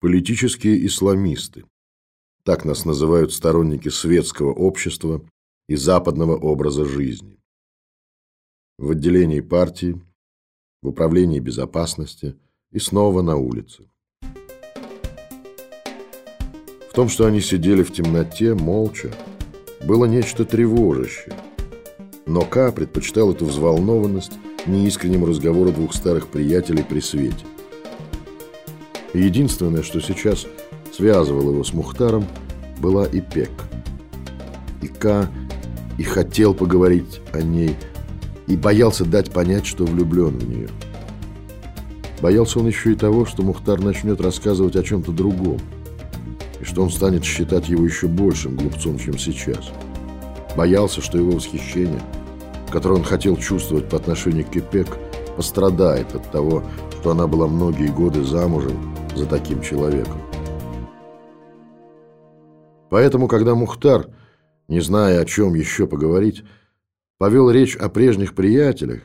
Политические исламисты. Так нас называют сторонники светского общества и западного образа жизни. В отделении партии, в управлении безопасности и снова на улице. В том, что они сидели в темноте, молча, было нечто тревожащее. Но К предпочитал эту взволнованность неискреннему разговору двух старых приятелей при свете. Единственное, что сейчас связывало его с Мухтаром, была Ипек. И К и хотел поговорить о ней, и боялся дать понять, что влюблен в нее. Боялся он еще и того, что Мухтар начнет рассказывать о чем-то другом, и что он станет считать его еще большим глупцом, чем сейчас. Боялся, что его восхищение, которое он хотел чувствовать по отношению к Ипек, пострадает от того, что она была многие годы замужем за таким человеком. Поэтому, когда Мухтар, не зная, о чем еще поговорить, повел речь о прежних приятелях,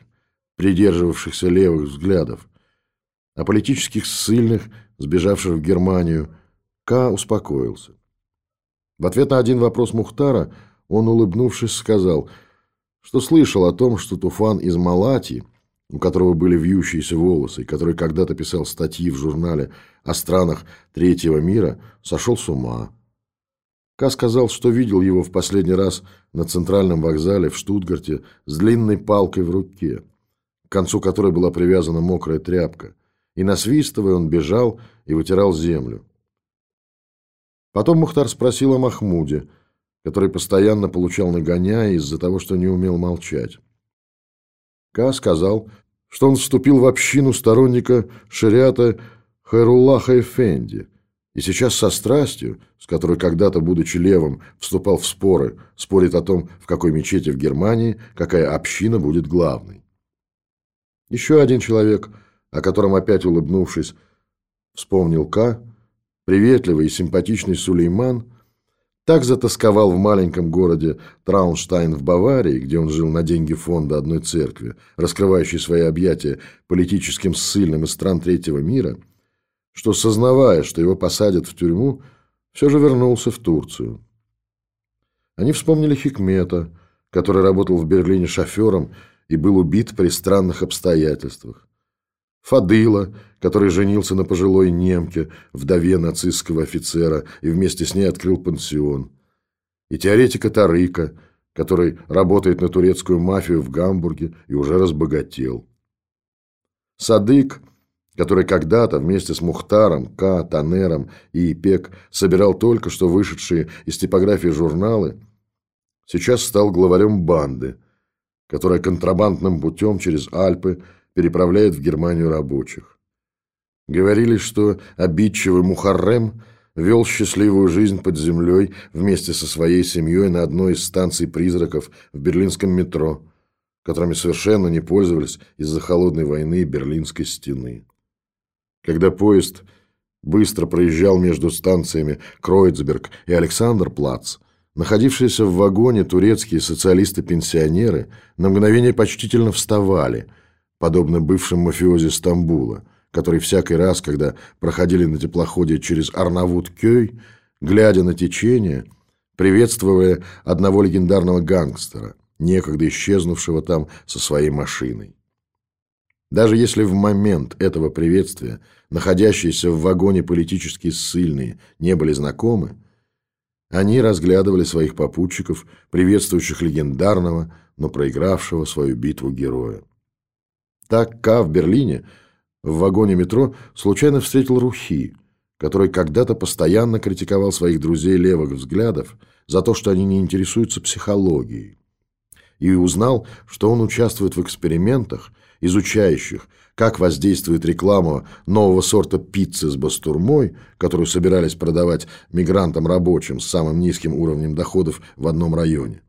придерживавшихся левых взглядов, о политических ссыльных, сбежавших в Германию, К. успокоился. В ответ на один вопрос Мухтара он, улыбнувшись, сказал, что слышал о том, что Туфан из Малатии – у которого были вьющиеся волосы, и который когда-то писал статьи в журнале о странах третьего мира, сошел с ума. Ка сказал, что видел его в последний раз на центральном вокзале в Штутгарте с длинной палкой в руке, к концу которой была привязана мокрая тряпка, и насвистывая он бежал и вытирал землю. Потом Мухтар спросил о Махмуде, который постоянно получал нагоняя из-за того, что не умел молчать. Ка сказал, что он вступил в общину сторонника шариата Хайруллаха Эфенди, и сейчас со страстью, с которой когда-то, будучи левым, вступал в споры, спорит о том, в какой мечети в Германии, какая община будет главной. Еще один человек, о котором опять улыбнувшись, вспомнил К, приветливый и симпатичный Сулейман, так затасковал в маленьком городе Траунштайн в Баварии, где он жил на деньги фонда одной церкви, раскрывающей свои объятия политическим ссыльным из стран третьего мира, что, сознавая, что его посадят в тюрьму, все же вернулся в Турцию. Они вспомнили Хикмета, который работал в Берлине шофером и был убит при странных обстоятельствах. Фадыла, который женился на пожилой немке, вдове нацистского офицера, и вместе с ней открыл пансион. И теоретика Тарыка, который работает на турецкую мафию в Гамбурге и уже разбогател. Садык, который когда-то вместе с Мухтаром, К, Танером и Ипек собирал только что вышедшие из типографии журналы, сейчас стал главарем банды, которая контрабандным путем через Альпы – переправляет в Германию рабочих. Говорили, что обидчивый Мухаррем вел счастливую жизнь под землей вместе со своей семьей на одной из станций призраков в берлинском метро, которыми совершенно не пользовались из-за холодной войны и Берлинской стены. Когда поезд быстро проезжал между станциями Кройцберг и Александрплац, находившиеся в вагоне турецкие социалисты-пенсионеры на мгновение почтительно вставали – подобно бывшим мафиози Стамбула, которые всякий раз, когда проходили на теплоходе через Арнавут-Кёй, глядя на течение, приветствовали одного легендарного гангстера, некогда исчезнувшего там со своей машиной. Даже если в момент этого приветствия находящиеся в вагоне политические ссыльные не были знакомы, они разглядывали своих попутчиков, приветствующих легендарного, но проигравшего свою битву героя. Так К в Берлине в вагоне метро случайно встретил Рухи, который когда-то постоянно критиковал своих друзей левых взглядов за то, что они не интересуются психологией. И узнал, что он участвует в экспериментах, изучающих, как воздействует реклама нового сорта пиццы с бастурмой, которую собирались продавать мигрантам-рабочим с самым низким уровнем доходов в одном районе.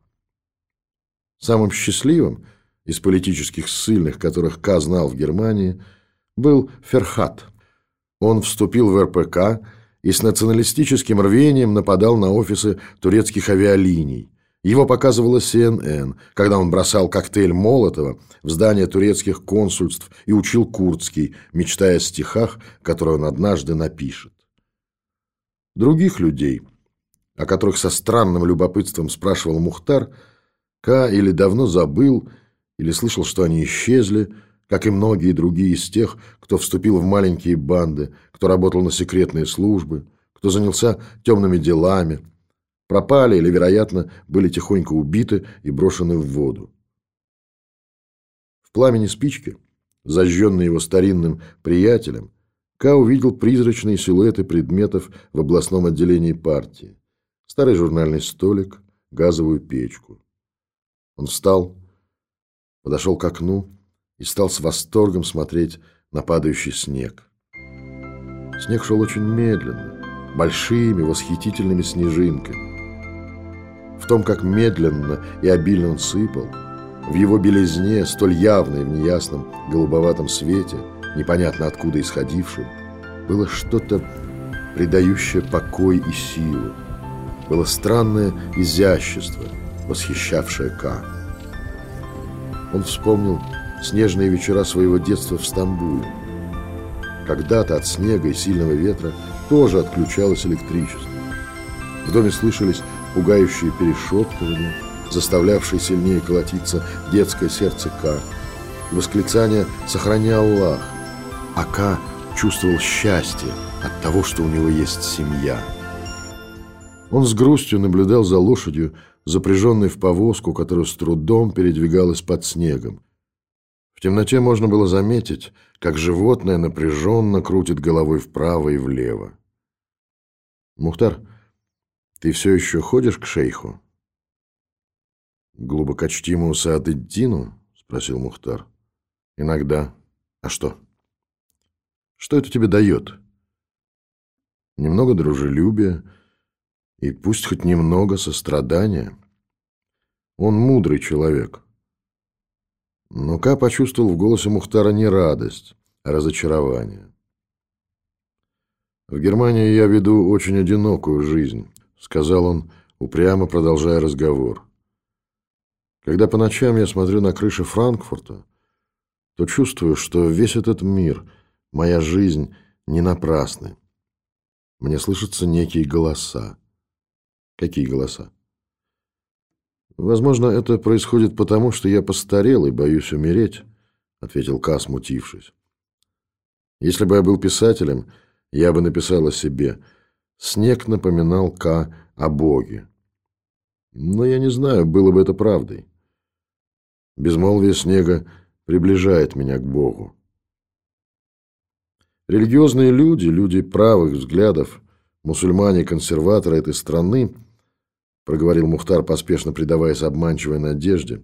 Самым счастливым – из политических ссыльных, которых К знал в Германии, был Ферхат. Он вступил в РПК и с националистическим рвением нападал на офисы турецких авиалиний. Его показывала CNN, когда он бросал коктейль Молотова в здание турецких консульств и учил курдский, мечтая о стихах, которые он однажды напишет. Других людей, о которых со странным любопытством спрашивал Мухтар, Ка или давно забыл, или слышал, что они исчезли, как и многие другие из тех, кто вступил в маленькие банды, кто работал на секретные службы, кто занялся темными делами, пропали или, вероятно, были тихонько убиты и брошены в воду. В пламени спички, зажженной его старинным приятелем, Ка увидел призрачные силуэты предметов в областном отделении партии. Старый журнальный столик, газовую печку. Он встал, подошел к окну и стал с восторгом смотреть на падающий снег. Снег шел очень медленно, большими восхитительными снежинками. В том, как медленно и обильно он сыпал, в его белизне, столь явной в неясном голубоватом свете, непонятно откуда исходившем, было что-то, придающее покой и силу. Было странное изящество, восхищавшее Ка. Он вспомнил снежные вечера своего детства в Стамбуле. Когда-то от снега и сильного ветра тоже отключалось электричество. В доме слышались пугающие перешептывания, заставлявшие сильнее колотиться детское сердце Ка. Восклицание «Сохрани Аллах!» А Ка чувствовал счастье от того, что у него есть семья. Он с грустью наблюдал за лошадью, запряженной в повозку, которая с трудом передвигалась под снегом. В темноте можно было заметить, как животное напряженно крутит головой вправо и влево. «Мухтар, ты все еще ходишь к шейху?» «Глубокочтимому Саадыддину?» — спросил Мухтар. «Иногда. А что?» «Что это тебе дает?» «Немного дружелюбия и пусть хоть немного сострадания. Он мудрый человек». Но Ка почувствовал в голосе Мухтара не радость, а разочарование. «В Германии я веду очень одинокую жизнь», — сказал он, упрямо продолжая разговор. «Когда по ночам я смотрю на крыши Франкфурта, то чувствую, что весь этот мир, моя жизнь не напрасны. Мне слышатся некие голоса. Какие голоса? «Возможно, это происходит потому, что я постарел и боюсь умереть», — ответил Ка, смутившись. «Если бы я был писателем, я бы написал о себе. Снег напоминал Ка о Боге. Но я не знаю, было бы это правдой. Безмолвие снега приближает меня к Богу. Религиозные люди, люди правых взглядов, мусульмане-консерваторы этой страны — проговорил Мухтар, поспешно предаваясь обманчивой надежде.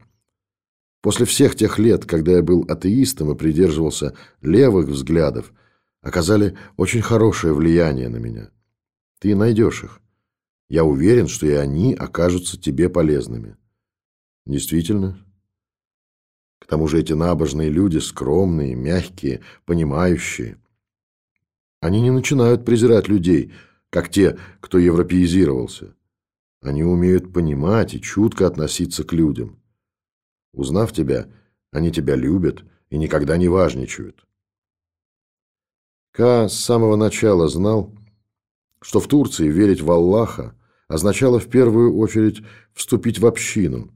После всех тех лет, когда я был атеистом и придерживался левых взглядов, оказали очень хорошее влияние на меня. Ты найдешь их. Я уверен, что и они окажутся тебе полезными. Действительно. К тому же эти набожные люди скромные, мягкие, понимающие. Они не начинают презирать людей, как те, кто европеизировался. Они умеют понимать и чутко относиться к людям. Узнав тебя, они тебя любят и никогда не важничают. Ка с самого начала знал, что в Турции верить в Аллаха означало в первую очередь вступить в общину,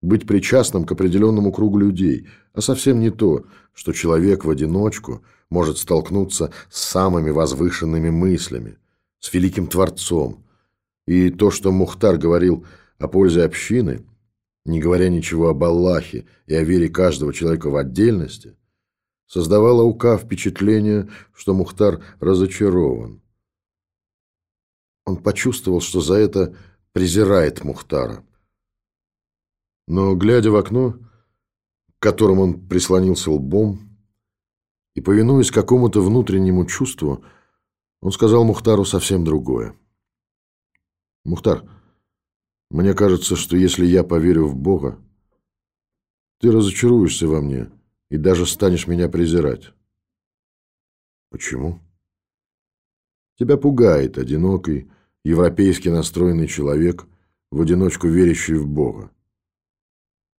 быть причастным к определенному кругу людей, а совсем не то, что человек в одиночку может столкнуться с самыми возвышенными мыслями, с великим Творцом, и то, что Мухтар говорил о пользе общины, не говоря ничего об Аллахе и о вере каждого человека в отдельности, создавало у Ка впечатление, что Мухтар разочарован. Он почувствовал, что за это презирает Мухтара. Но, глядя в окно, к которому он прислонился лбом, и, повинуясь какому-то внутреннему чувству, он сказал Мухтару совсем другое. Мухтар, мне кажется, что если я поверю в Бога, ты разочаруешься во мне и даже станешь меня презирать. Почему? Тебя пугает одинокий, европейски настроенный человек, в одиночку верящий в Бога.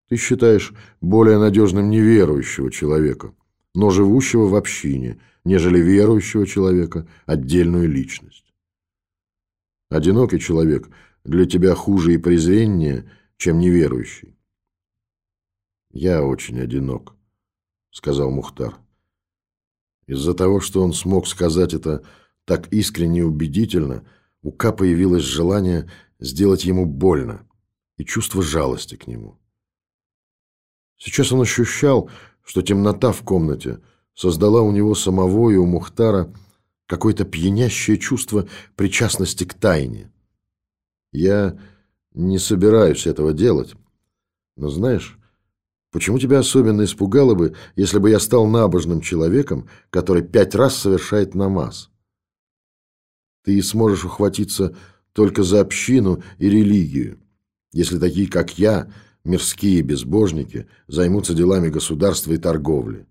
Ты считаешь более надежным неверующего человека, но живущего в общине, нежели верующего человека, отдельную личность. Одинокий человек для тебя хуже и презреннее, чем неверующий. Я очень одинок, сказал Мухтар. Из-за того, что он смог сказать это так искренне и убедительно, у Ка появилось желание сделать ему больно и чувство жалости к нему. Сейчас он ощущал, что темнота в комнате создала у него самого и у Мухтара какое-то пьянящее чувство причастности к тайне. Я не собираюсь этого делать, но знаешь, почему тебя особенно испугало бы, если бы я стал набожным человеком, который пять раз совершает намаз? Ты сможешь ухватиться только за общину и религию, если такие, как я, мирские безбожники, займутся делами государства и торговли.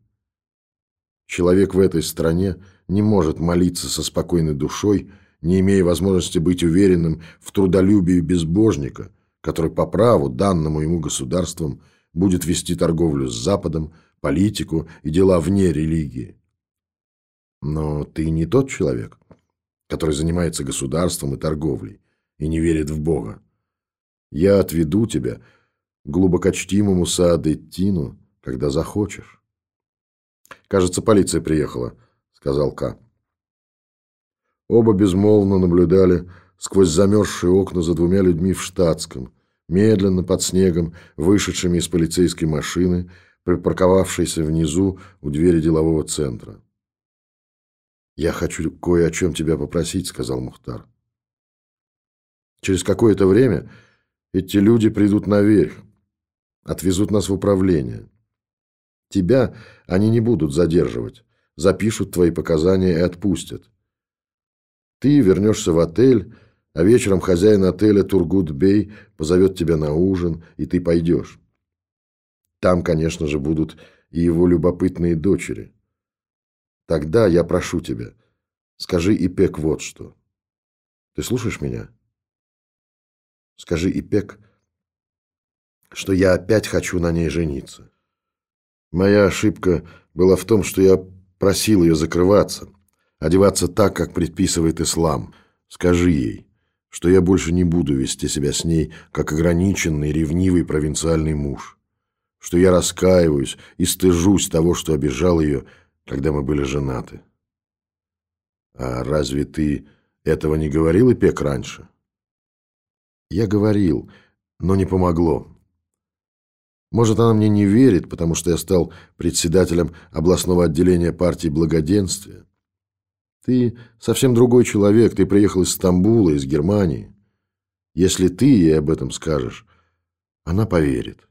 Человек в этой стране не может молиться со спокойной душой, не имея возможности быть уверенным в трудолюбии безбожника, который по праву, данному ему государством, будет вести торговлю с Западом, политику и дела вне религии. Но ты не тот человек, который занимается государством и торговлей и не верит в Бога. Я отведу тебя глубокочтимому Саадеттину, когда захочешь. Кажется, полиция приехала, сказал К. Оба безмолвно наблюдали сквозь замерзшие окна за двумя людьми в штатском, медленно под снегом, вышедшими из полицейской машины, припарковавшейся внизу у двери делового центра. «Я хочу кое о чем тебя попросить», — сказал Мухтар. «Через какое-то время эти люди придут наверх, отвезут нас в управление. Тебя они не будут задерживать, запишут твои показания и отпустят. Ты вернешься в отель, а вечером хозяин отеля Тургут-Бей позовет тебя на ужин, и ты пойдешь. Там, конечно же, будут и его любопытные дочери. Тогда я прошу тебя, скажи Ипек вот что. Ты слушаешь меня? Скажи Ипек, что я опять хочу на ней жениться. Моя ошибка была в том, что я просил ее закрываться, одеваться так, как предписывает ислам. Скажи ей, что я больше не буду вести себя с ней, как ограниченный, ревнивый провинциальный муж, что я раскаиваюсь и стыжусь того, что обижал ее, когда мы были женаты. А разве ты этого не говорил, Ипек, раньше? Я говорил, но не помогло. Может, она мне не верит, потому что я стал председателем областного отделения партии благоденствия. Ты совсем другой человек, ты приехал из Стамбула, из Германии. Если ты ей об этом скажешь, она поверит.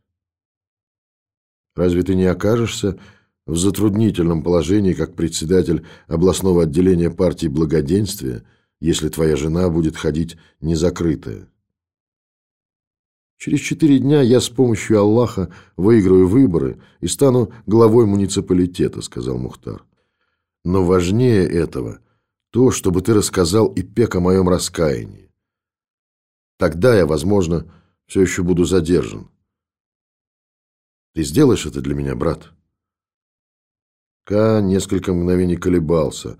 Разве ты не окажешься в затруднительном положении как председатель областного отделения партии благоденствия, если твоя жена будет ходить незакрытая? Через четыре дня я с помощью Аллаха выиграю выборы и стану главой муниципалитета, сказал Мухтар. Но важнее этого то, чтобы ты рассказал Ипек о моем раскаянии. Тогда я, возможно, все еще буду задержан. Ты сделаешь это для меня, брат? Ка несколько мгновений колебался.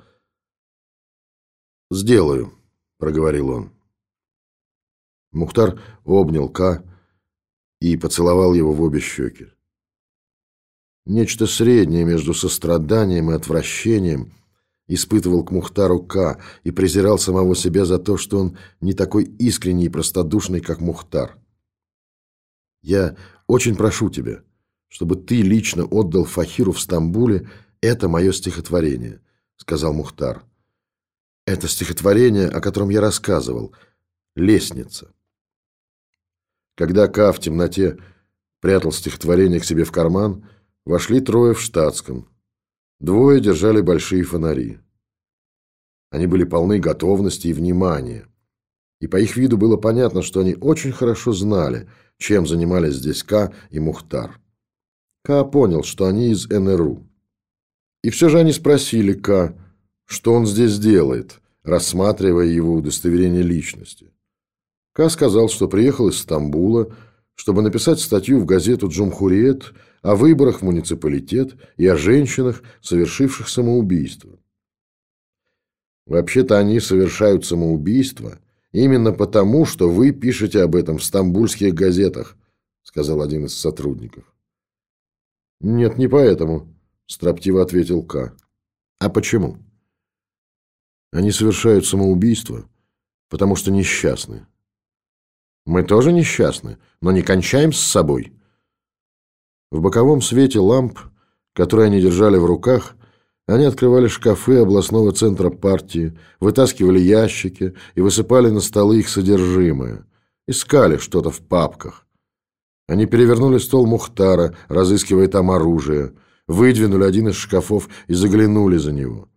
«Сделаю», — проговорил он. Мухтар обнял Ка, и поцеловал его в обе щеки. Нечто среднее между состраданием и отвращением испытывал к Мухтару К. и презирал самого себя за то, что он не такой искренний и простодушный, как Мухтар. «Я очень прошу тебя, чтобы ты лично отдал Фахиру в Стамбуле это мое стихотворение», — сказал Мухтар. «Это стихотворение, о котором я рассказывал. Лестница». Когда Ка в темноте прятал стихотворение к себе в карман, вошли трое в штатском. Двое держали большие фонари. Они были полны готовности и внимания. И по их виду было понятно, что они очень хорошо знали, чем занимались здесь Ка и Мухтар. Ка понял, что они из НРУ. И все же они спросили Ка, что он здесь делает, рассматривая его удостоверение личности. Ка сказал, что приехал из Стамбула, чтобы написать статью в газету «Джумхуриет» о выборах в муниципалитет и о женщинах, совершивших самоубийство. Вообще-то они совершают самоубийство именно потому, что вы пишете об этом в стамбульских газетах, сказал один из сотрудников. Нет, не поэтому, строптиво ответил К. А почему? Они совершают самоубийство, потому что несчастны. Мы тоже несчастны, но не кончаем с собой. В боковом свете ламп, которые они держали в руках, они открывали шкафы областного центра партии, вытаскивали ящики и высыпали на столы их содержимое. Искали что-то в папках. Они перевернули стол Мухтара, разыскивая там оружие, выдвинули один из шкафов и заглянули за него.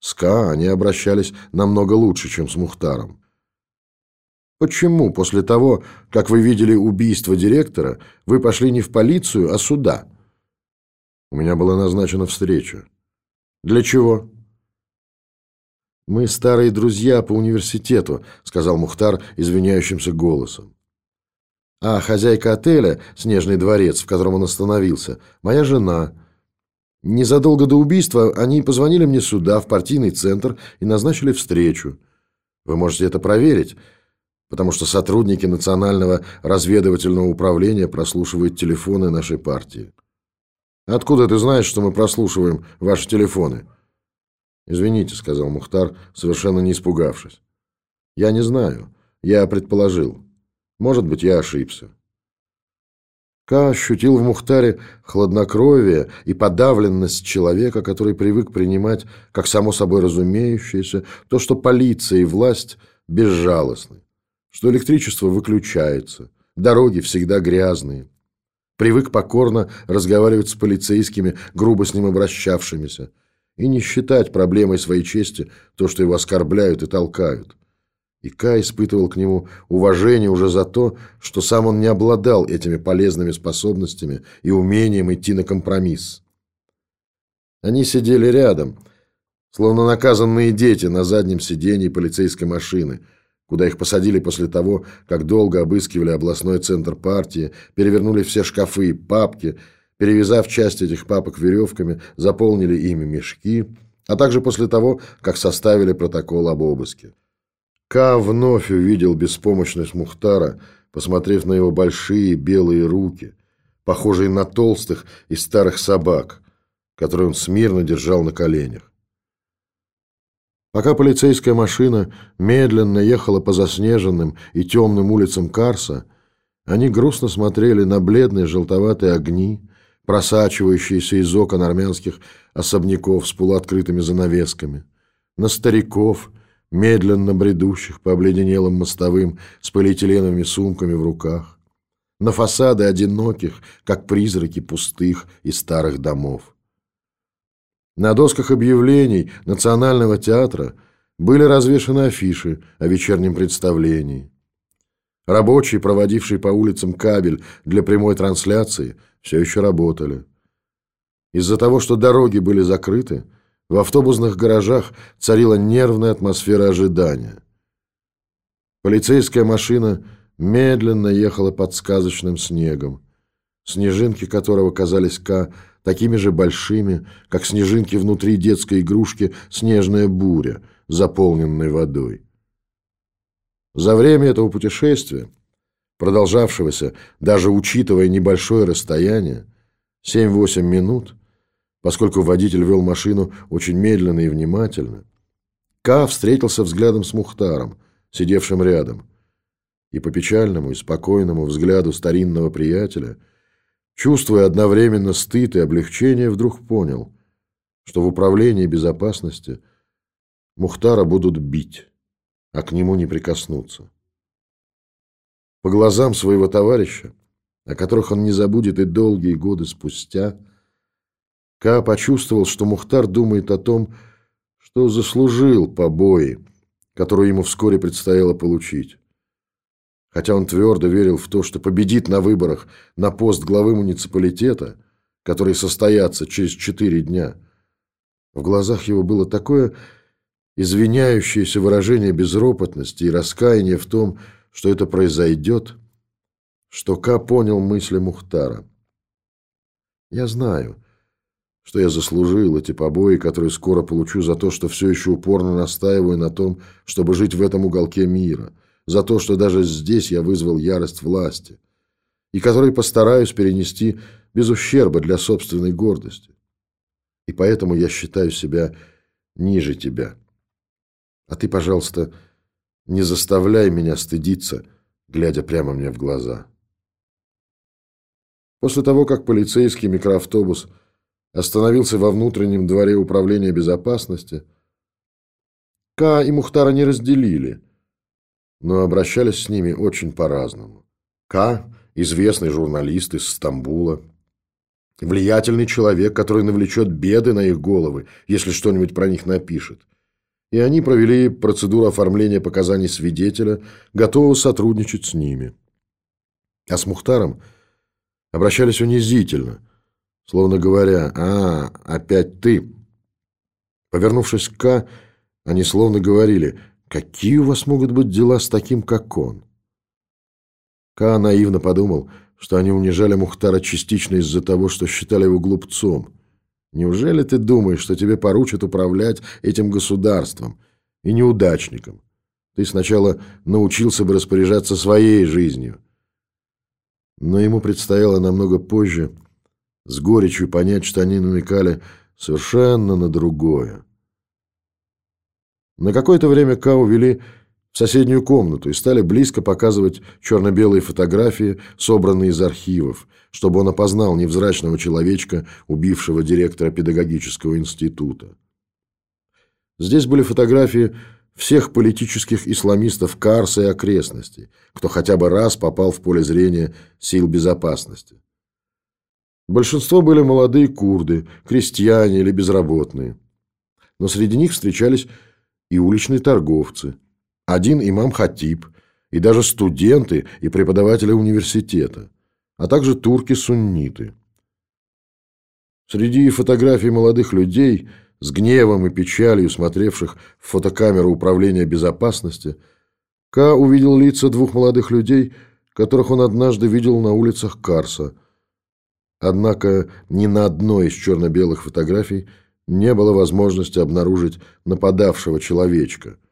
С Ка они обращались намного лучше, чем с Мухтаром. Почему после того, как вы видели убийство директора, вы пошли не в полицию, а сюда? У меня была назначена встреча. Для чего? Мы старые друзья по университету, сказал Мухтар извиняющимся голосом. А хозяйка отеля, Снежный дворец, в котором он остановился, моя жена. Незадолго до убийства они позвонили мне сюда, в партийный центр, и назначили встречу. Вы можете это проверить, потому что сотрудники Национального разведывательного управления прослушивают телефоны нашей партии. Откуда ты знаешь, что мы прослушиваем ваши телефоны? Извините, сказал Мухтар, совершенно не испугавшись. Я не знаю. Я предположил. Может быть, я ошибся. Ка ощутил в Мухтаре хладнокровие и подавленность человека, который привык принимать, как само собой разумеющееся, то, что полиция и власть безжалостны, что электричество выключается, дороги всегда грязные. Привык покорно разговаривать с полицейскими, грубо с ним обращавшимися, и не считать проблемой своей чести то, что его оскорбляют и толкают. И Кай испытывал к нему уважение уже за то, что сам он не обладал этими полезными способностями и умением идти на компромисс. Они сидели рядом, словно наказанные дети на заднем сиденье полицейской машины, куда их посадили после того, как долго обыскивали областной центр партии, перевернули все шкафы и папки, перевязав часть этих папок веревками, заполнили ими мешки, а также после того, как составили протокол об обыске. Ка вновь увидел беспомощность Мухтара, посмотрев на его большие белые руки, похожие на толстых и старых собак, которые он смирно держал на коленях. Пока полицейская машина медленно ехала по заснеженным и темным улицам Карса, они грустно смотрели на бледные желтоватые огни, просачивающиеся из окон армянских особняков с полуоткрытыми занавесками, на стариков, медленно бредущих по обледенелым мостовым с полиэтиленовыми сумками в руках, на фасады одиноких, как призраки пустых и старых домов. На досках объявлений Национального театра были развешаны афиши о вечернем представлении. Рабочие, проводившие по улицам кабель для прямой трансляции, все еще работали. Из-за того, что дороги были закрыты, в автобусных гаражах царила нервная атмосфера ожидания. Полицейская машина медленно ехала под сказочным снегом, снежинки которого казались Ка такими же большими, как снежинки внутри детской игрушки «Снежная буря», заполненной водой. За время этого путешествия, продолжавшегося, даже учитывая небольшое расстояние, 7-8 минут, Поскольку водитель вел машину очень медленно и внимательно, Ка встретился взглядом с Мухтаром, сидевшим рядом, и по печальному и спокойному взгляду старинного приятеля, чувствуя одновременно стыд и облегчение, вдруг понял, что в управлении безопасности Мухтара будут бить, а к нему не прикоснуться. По глазам своего товарища, о которых он не забудет и долгие годы спустя, Ка почувствовал, что Мухтар думает о том, что заслужил побои, которые ему вскоре предстояло получить. Хотя он твердо верил в то, что победит на выборах на пост главы муниципалитета, которые состоятся через четыре дня. В глазах его было такое извиняющееся выражение безропотности и раскаяния в том, что это произойдет, что Ка понял мысли Мухтара. «Я знаю», что я заслужил эти побои, которые скоро получу за то, что все еще упорно настаиваю на том, чтобы жить в этом уголке мира – за то, что даже здесь я вызвал ярость власти, и который постараюсь перенести без ущерба для собственной гордости. И поэтому я считаю себя ниже тебя. А ты, пожалуйста, не заставляй меня стыдиться, глядя прямо мне в глаза. После того, как полицейский микроавтобус остановился во внутреннем дворе управления безопасности, Ка и Мухтара не разделили, но обращались с ними очень по-разному. Ка – известный журналист из Стамбула, влиятельный человек, который навлечет беды на их головы, если что-нибудь про них напишет. И они провели процедуру оформления показаний свидетеля, готовы сотрудничать с ними. А с Мухтаром обращались унизительно, словно говоря «А, опять ты». Повернувшись к К, они словно говорили «Какие у вас могут быть дела с таким, как он?» Ка наивно подумал, что они унижали Мухтара частично из-за того, что считали его глупцом. Неужели ты думаешь, что тебе поручат управлять этим государством и неудачником? Ты сначала научился бы распоряжаться своей жизнью. Но ему предстояло намного позже с горечью понять, что они намекали совершенно на другое. На какое-то время Ка увели в соседнюю комнату и стали близко показывать черно-белые фотографии, собранные из архивов, чтобы он опознал невзрачного человечка, убившего директора педагогического института. Здесь были фотографии всех политических исламистов Карса и окрестностей, кто хотя бы раз попал в поле зрения сил безопасности. Большинство были молодые курды, крестьяне или безработные. Но среди них встречались и уличные торговцы – один имам-хатиб и даже студенты и преподаватели университета, а также турки-сунниты. Среди фотографий молодых людей с гневом и печалью смотревших в фотокамеру управления безопасности, Ка увидел лица двух молодых людей, которых он однажды видел на улицах Карса. Однако ни на одной из черно-белых фотографий не было возможности обнаружить нападавшего человечка –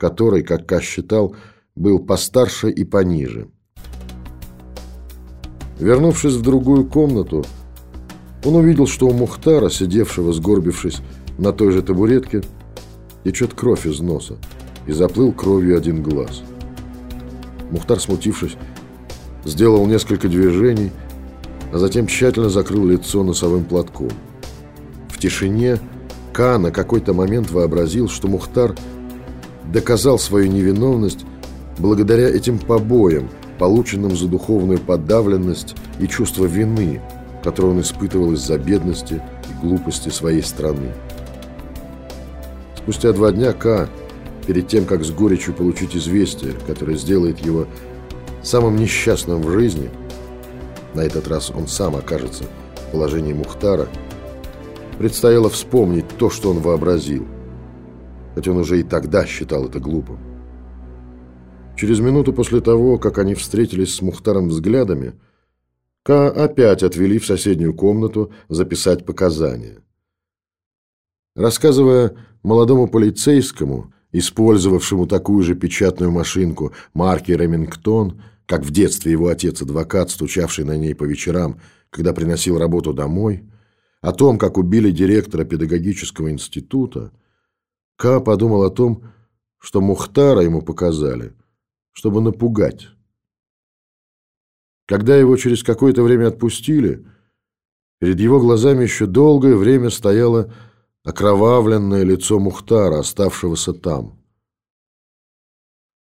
который, как Ка считал, был постарше и пониже. Вернувшись в другую комнату, он увидел, что у Мухтара, сидевшего сгорбившись на той же табуретке, течет кровь из носа и заплыл кровью один глаз. Мухтар, смутившись, сделал несколько движений, а затем тщательно закрыл лицо носовым платком. Тишине Ка на какой-то момент вообразил, что Мухтар – доказал свою невиновность благодаря этим побоям, полученным за духовную подавленность и чувство вины, которое он испытывал из-за бедности и глупости своей страны. Спустя два дня К, перед тем, как с горечью получить известие, которое сделает его самым несчастным в жизни, на этот раз он сам окажется в положении Мухтара, предстояло вспомнить то, что он вообразил – хоть он уже и тогда считал это глупым. Через минуту после того, как они встретились с Мухтаром взглядами, Ка опять отвели в соседнюю комнату записать показания. Рассказывая молодому полицейскому, использовавшему такую же печатную машинку марки «Ремингтон», как в детстве его отец-адвокат, стучавший на ней по вечерам, когда приносил работу домой, о том, как убили директора педагогического института, Ка подумал о том, что Мухтара ему показали, чтобы напугать. Когда его через какое-то время отпустили, перед его глазами еще долгое время стояло окровавленное лицо Мухтара, оставшегося там.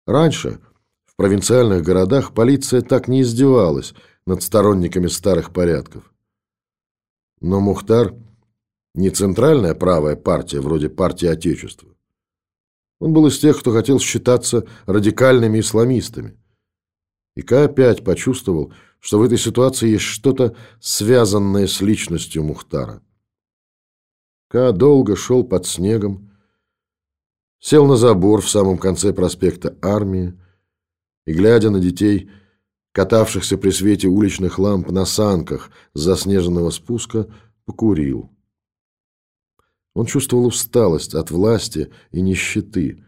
Раньше в провинциальных городах полиция так не издевалась над сторонниками старых порядков. Но Мухтар не центральная правая партия, вроде партии Отечества. Он был из тех, кто хотел считаться радикальными исламистами. И Ка опять почувствовал, что в этой ситуации есть что-то связанное с личностью Мухтара. Ка долго шел под снегом, сел на забор в самом конце проспекта Армии и, глядя на детей, катавшихся при свете уличных ламп на санках с заснеженного спуска, покурил. Он чувствовал усталость от власти и нищеты,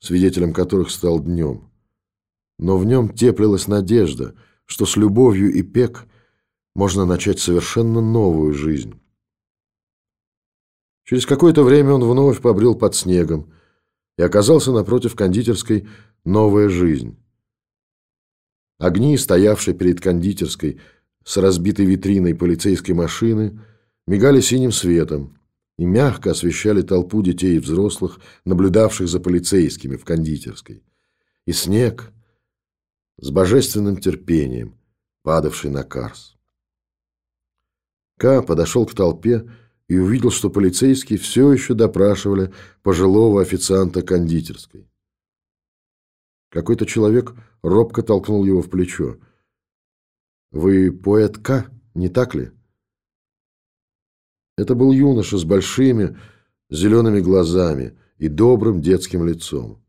свидетелем которых стал днем. но в нем теплилась надежда, что с любовью и пек можно начать совершенно новую жизнь. Через какое-то время он вновь побрел под снегом и оказался напротив кондитерской «Новая жизнь». Огни, стоявшие перед кондитерской с разбитой витриной полицейской машины, мигали синим светом и мягко освещали толпу детей и взрослых, наблюдавших за полицейскими в кондитерской. И снег с божественным терпением, падавший на Карс. Ка подошел к толпе и увидел, что полицейские все еще допрашивали пожилого официанта кондитерской. Какой-то человек робко толкнул его в плечо. «Вы поэт К, не так ли?» Это был юноша с большими зелеными глазами и добрым детским лицом.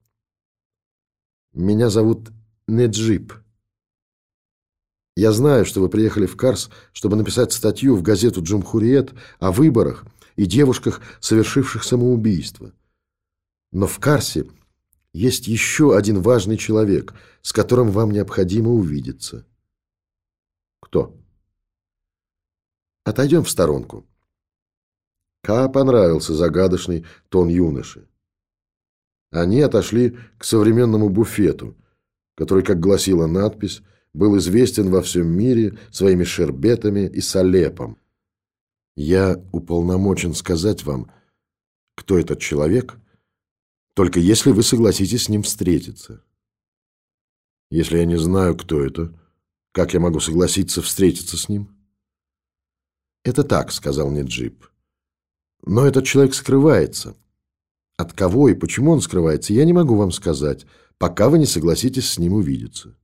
«Меня зовут Неджип. Я знаю, что вы приехали в Карс, чтобы написать статью в газету «Джумхуриет» о выборах и девушках, совершивших самоубийство. Но в Карсе есть еще один важный человек, с которым вам необходимо увидеться. Кто? Отойдем в сторонку. Ка понравился загадочный тон юноши. Они отошли к современному буфету, который, как гласила надпись, был известен во всем мире своими шербетами и салепом. Я уполномочен сказать вам, кто этот человек – только если вы согласитесь с ним встретиться. Если я не знаю, кто это, как я могу согласиться встретиться с ним? Это так, сказал мне Джип. Но этот человек скрывается. От кого и почему он скрывается, я не могу вам сказать, пока вы не согласитесь с ним увидеться.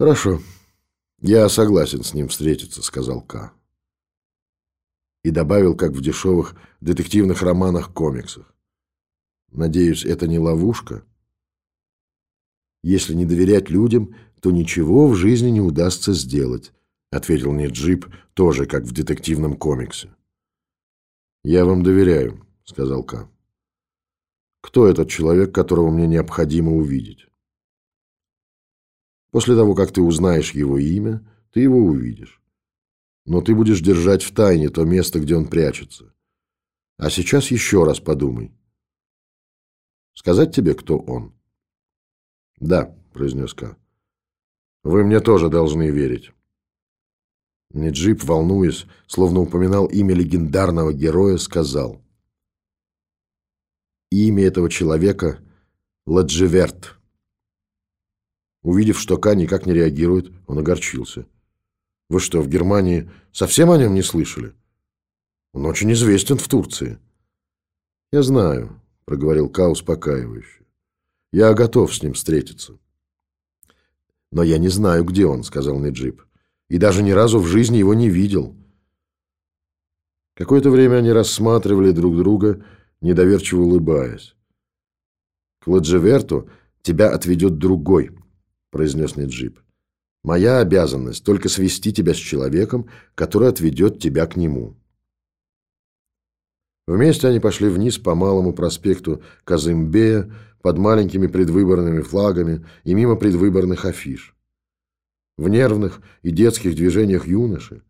Хорошо, я согласен с ним встретиться, сказал К и добавил, как в дешевых детективных романах-комиксах. Надеюсь, это не ловушка? Если не доверять людям, то ничего в жизни не удастся сделать, ответил мне Джип, тоже как в детективном комиксе. Я вам доверяю, сказал Ка. Кто этот человек, которого мне необходимо увидеть? После того, как ты узнаешь его имя, ты его увидишь но ты будешь держать в тайне то место, где он прячется. А сейчас еще раз подумай. Сказать тебе, кто он? Да, произнес Ка. Вы мне тоже должны верить. Неджип, волнуясь, словно упоминал имя легендарного героя, сказал. Имя этого человека — Ладживерт. Увидев, что Ка никак не реагирует, он огорчился. Вы что, в Германии совсем о нем не слышали? Он очень известен в Турции. Я знаю, проговорил Ка успокаивающе. Я готов с ним встретиться. Но я не знаю, где он, сказал Неджип. И даже ни разу в жизни его не видел. Какое-то время они рассматривали друг друга, недоверчиво улыбаясь. «К Ладжеверту тебя отведет другой», — произнес Неджип. Моя обязанность только свести тебя с человеком, который отведет тебя к нему. Вместе они пошли вниз по малому проспекту Казымбея под маленькими предвыборными флагами и мимо предвыборных афиш. В нервных и детских движениях юноши,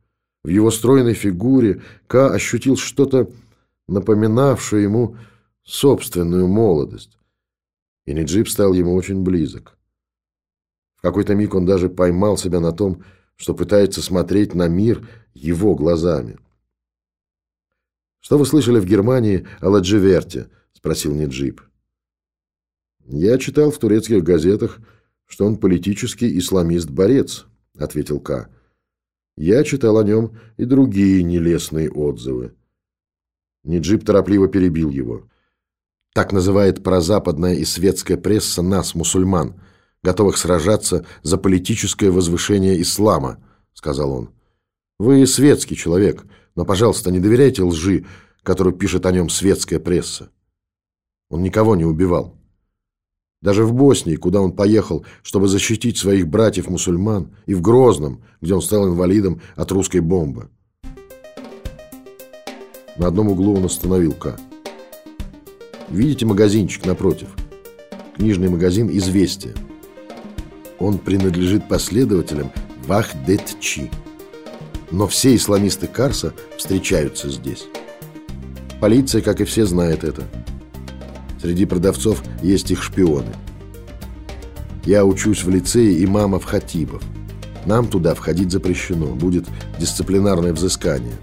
в его стройной фигуре Ка ощутил что-то, напоминавшее ему собственную молодость. И Неджип стал ему очень близок. В какой-то миг он даже поймал себя на том, что пытается смотреть на мир его глазами. «Что вы слышали в Германии о Ладживерте?» – спросил Неджип. «Я читал в турецких газетах, что он политический исламист-борец», – ответил К. «Я читал о нем и другие нелестные отзывы». Неджип торопливо перебил его. «Так называет прозападная и светская пресса нас, мусульман – готовых сражаться за политическое возвышение ислама», — сказал он. «Вы светский человек, но, пожалуйста, не доверяйте лжи, которую пишет о нем светская пресса. Он никого не убивал. Даже в Боснии, куда он поехал, чтобы защитить своих братьев-мусульман, и в Грозном, где он стал инвалидом от русской бомбы. На одном углу он остановил К. «Видите магазинчик напротив?» книжный магазин «Известия». Он принадлежит последователям Вахдетчи. Но все исламисты Карса встречаются здесь. Полиция, как и все, знает это. Среди продавцов есть их шпионы. Я учусь в лицее имамов Хатибов. Нам туда входить запрещено, будет дисциплинарное взыскание.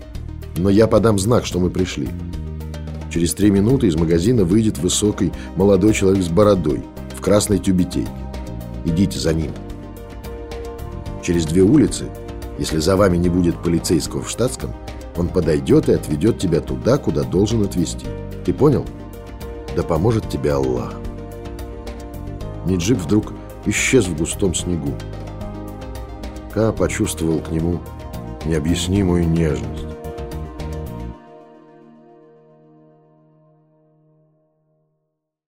Но я подам знак, что мы пришли. Через три минуты из магазина выйдет высокий молодой человек с бородой в красной тюбетейке. Идите за ним. Через две улицы, если за вами не будет полицейского в штатском, он подойдет и отведет тебя туда, куда должен отвезти. Ты понял? Да поможет тебе Аллах. Ниджип вдруг исчез в густом снегу. Ка почувствовал к нему необъяснимую нежность.